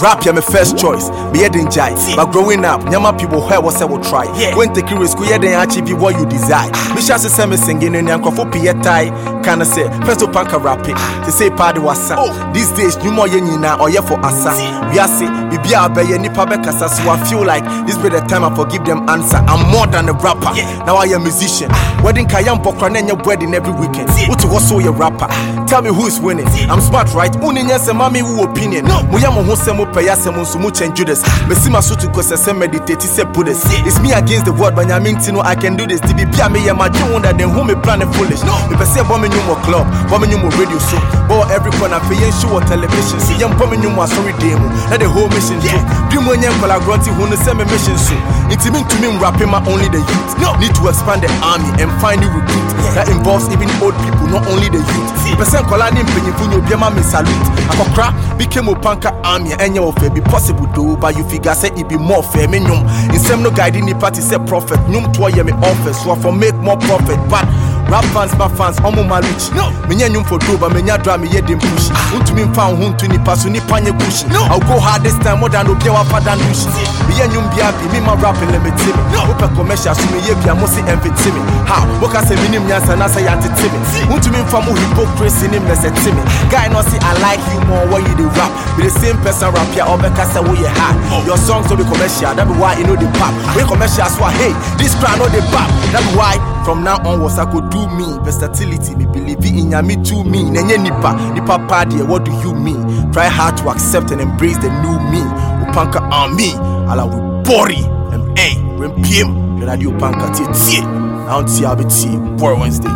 Rap yeah my first choice. Me head in jai. But growing up, nyama people hear what say will try. When take risk, we then achieve what you desire. Ah. Me shall say me singing in yanko for pie tie. Can I say first up panka rap it. To say party was Oh. These days, you more yen na or yeah for asa. Uh. We are say bibi abe nipa bekasa so I feel like this be the time I forgive them answer. I'm more than a rapper. Yeah. Now I am a musician. Wedding kayam pokra nenya wedding every weekend. What to also your rapper? Tell me who is winning. I'm smart, right? Uninya se mami who opinion. No, muya mo se mo peya se mo so mo Judas. Me see my suit ko se meditate se Buddhist. It's me against the world, but I mean I can do this. To be pia me ya my doing that then who me plan foolish. No, me bomb me more club, bomb me more radio show. But every corner for yen show television. See yam bomb me more sorry demo. That the whole mission too. Dream when yen kola grunty who say me mission so. It's me to me rapping my only the youth. No, need to expand the army and find new recruit. That involves even old people, not only the youth. Person kola ni mpanyinfo ni obiama me salute. Akokra became a panka army and your fair be possible though, but you figure say it be more fair me nyum. In no guiding the party say prophet. Nyum to me office so for make more profit, but rap fans ba fans ɔmo ma reach no. Menyɛ nnwom for doba menya dra meyɛ dem push. Ah. Wontumi mfa wo ho nto nipa so nipa nyɛ kush no. I'll go hard this time more than obia wafa dan dush meyɛ nnwom bia bi mema rapping lɛmɛte me wopɛ commercial so meyɛ bia mo se ɛmfete me ha woka sɛ menim nyansa na sɛ yɛantete me wontumi mfa mo hypocrisy ne mmɛsɛte me guy no se I like you more when you dey rap. Be the same person rap ya ɔbɛka sɛ woyɛ hard. Oh. Your song no be commercial that be why e no dey pop. Wey commercial so I hey this crowd no dey pop. That be why from now onwards I could do me? Versatility me believe in ya me to me. Nenye nipa nipa party eh, what do you mean? Try hard to accept and embrace the new me. Upanka me ala and hey rempiem radio panka tie tie now tie abetie for Wednesday